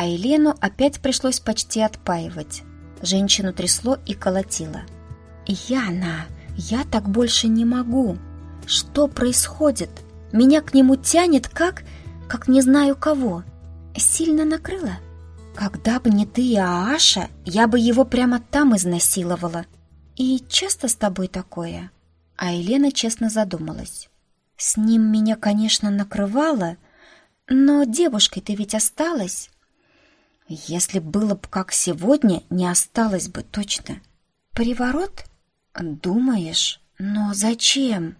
А Елену опять пришлось почти отпаивать. Женщину трясло и колотило. «Яна, я так больше не могу. Что происходит? Меня к нему тянет как... как не знаю кого. Сильно накрыло? Когда бы не ты и Ааша, я бы его прямо там изнасиловала. И часто с тобой такое?» А Елена честно задумалась. «С ним меня, конечно, накрывало, но девушкой ты ведь осталась». «Если было бы как сегодня, не осталось бы точно». «Приворот?» «Думаешь? Но зачем?»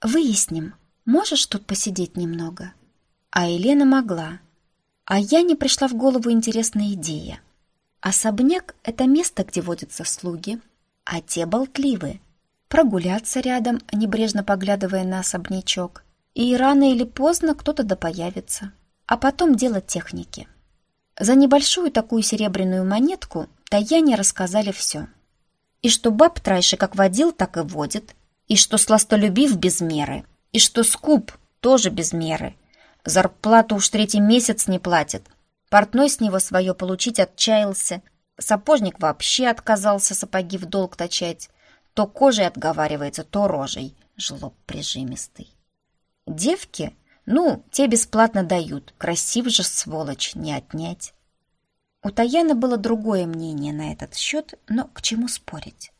«Выясним. Можешь тут посидеть немного?» А Елена могла. А я не пришла в голову интересная идея. Особняк — это место, где водятся слуги, а те болтливые. Прогуляться рядом, небрежно поглядывая на особнячок. И рано или поздно кто-то да появится. А потом дело техники. За небольшую такую серебряную монетку Таяне рассказали все. И что баб Трайши как водил, так и водит. И что сластолюбив без меры. И что скуп тоже без меры. Зарплату уж третий месяц не платит. Портной с него свое получить отчаялся. Сапожник вообще отказался сапоги в долг точать. То кожей отговаривается, то рожей. Жлоб прижимистый. Девки, ну, те бесплатно дают. Красив же, сволочь, не отнять. У Таяны было другое мнение на этот счет, но к чему спорить?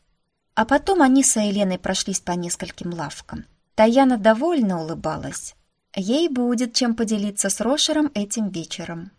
А потом они с Еленой прошлись по нескольким лавкам. Таяна довольно улыбалась. Ей будет чем поделиться с Рошером этим вечером.